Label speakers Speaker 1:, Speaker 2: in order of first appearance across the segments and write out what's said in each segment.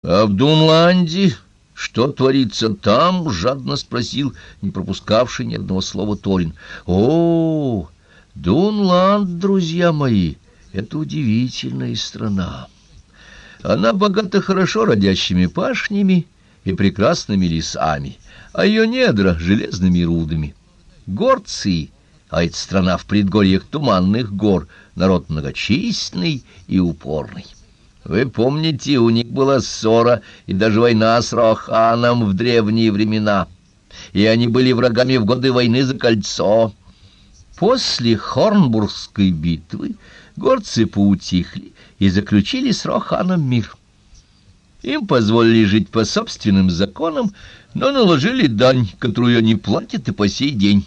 Speaker 1: — А в Дунланде что творится там? — жадно спросил, не пропускавший ни одного слова Торин. — О, Дунланд, друзья мои, это удивительная страна. Она богата хорошо родящими пашнями и прекрасными лесами, а ее недра — железными рудами. Горцы, а эта страна в предгорьях туманных гор, народ многочисленный и упорный. Вы помните, у них была ссора и даже война с Роханом в древние времена, и они были врагами в годы войны за кольцо. После Хорнбургской битвы горцы поутихли и заключили с Роханом мир. Им позволили жить по собственным законам, но наложили дань, которую они платят и по сей день.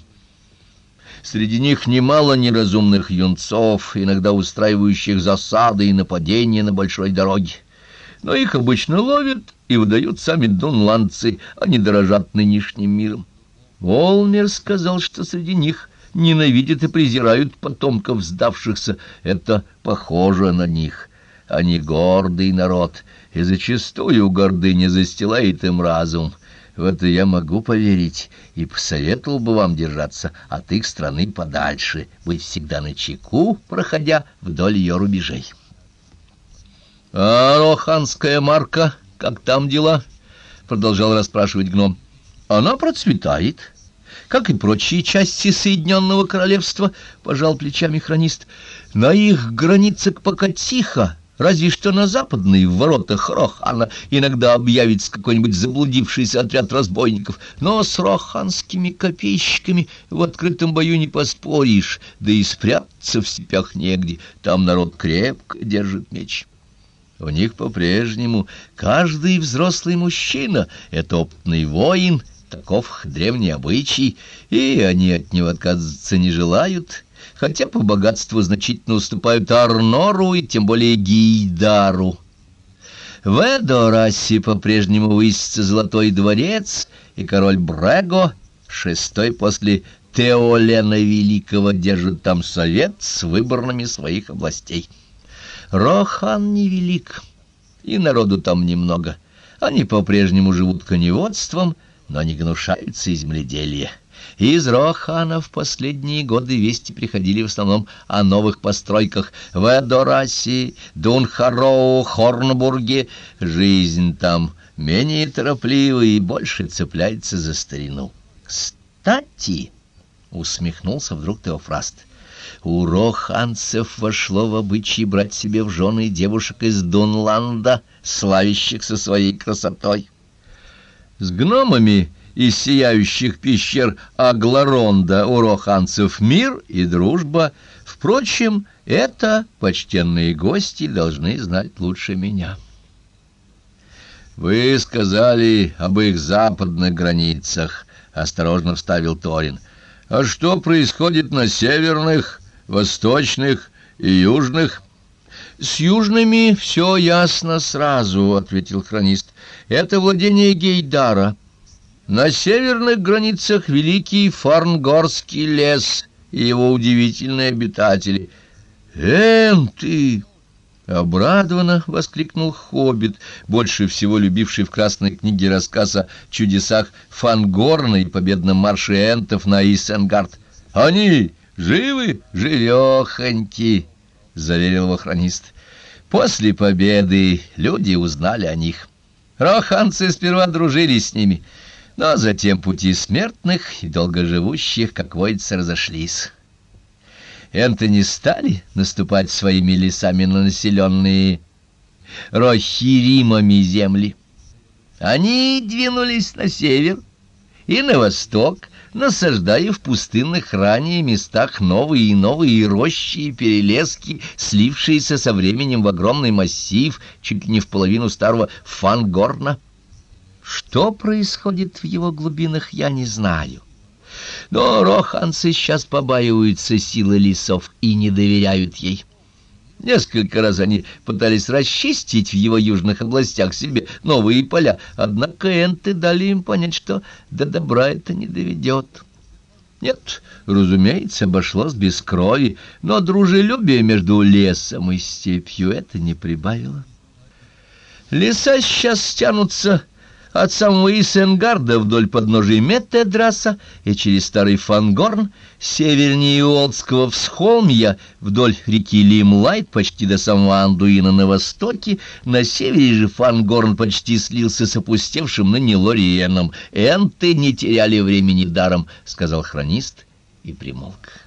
Speaker 1: Среди них немало неразумных юнцов, иногда устраивающих засады и нападения на большой дороге. Но их обычно ловят и выдают сами дунландцы, они дорожат нынешним миром. Волмер сказал, что среди них ненавидят и презирают потомков сдавшихся. Это похоже на них. Они гордый народ, и зачастую гордыня застилает им разум. В это я могу поверить и посоветовал бы вам держаться от их страны подальше, быть всегда на чеку, проходя вдоль ее рубежей. — А роханская марка, как там дела? — продолжал расспрашивать гном. — Она процветает, как и прочие части Соединенного Королевства, — пожал плечами хронист. — На их границах пока тихо, — Разве что на западной, в воротах Рохана, иногда объявится какой-нибудь заблудившийся отряд разбойников. Но с роханскими копейщиками в открытом бою не поспоришь, да и спрятаться в степях негде. Там народ крепко держит меч. У них по-прежнему каждый взрослый мужчина — это опытный воин, таков древний обычай, и они от него отказываться не желают — хотя по богатству значительно уступают Арнору и тем более Гейдару. В Эдорасе по-прежнему высится Золотой дворец, и король Брего, шестой после Теолена Великого, держит там совет с выборными своих областей. Рохан невелик, и народу там немного. Они по-прежнему живут коневодством, но не гнушаются и земледелия. Из Рохана в последние годы вести приходили в основном о новых постройках в Эдорасе, Дунхароу, Хорнбурге. Жизнь там менее тороплива и больше цепляется за старину. «Кстати!» — усмехнулся вдруг Теофраст. «У роханцев вошло в обычай брать себе в жены девушек из Дунланда, славящихся своей красотой. С гномами...» из сияющих пещер Агларонда у роханцев мир и дружба. Впрочем, это почтенные гости должны знать лучше меня. «Вы сказали об их западных границах», — осторожно вставил Торин. «А что происходит на северных, восточных и южных?» «С южными все ясно сразу», — ответил хронист. «Это владение Гейдара». На северных границах великий Фарнгорский лес и его удивительные обитатели. «Энты!» — обрадованно воскликнул Хоббит, больше всего любивший в красной книге рассказ о чудесах Фангорна и победном марше энтов на Исенгард. «Они живы, живехоньки!» — заверил его хронист. После победы люди узнали о них. Роханцы сперва дружили с ними — но затем пути смертных и долгоживущих, как водится, разошлись. Энто стали наступать своими лесами на населенные рохиримами земли. Они двинулись на север и на восток, насаждая в пустынных ранее местах новые и новые рощи и перелески, слившиеся со временем в огромный массив, чуть ли не в половину старого Фангорна. Что происходит в его глубинах, я не знаю. Но роханцы сейчас побаиваются силы лесов и не доверяют ей. Несколько раз они пытались расчистить в его южных областях себе новые поля, однако энты дали им понять, что до добра это не доведет. Нет, разумеется, обошлось без крови, но дружелюбие между лесом и степью это не прибавило. Леса сейчас стянутся от самого Исенгарда вдоль подножия Метедраса и через старый Фангорн, севернее Уолтского всхолмья, вдоль реки Лимлайт почти до самого Андуина на востоке, на севере же Фангорн почти слился с опустевшим на Нилориеном. «Энты не теряли времени даром», — сказал хронист и примолк.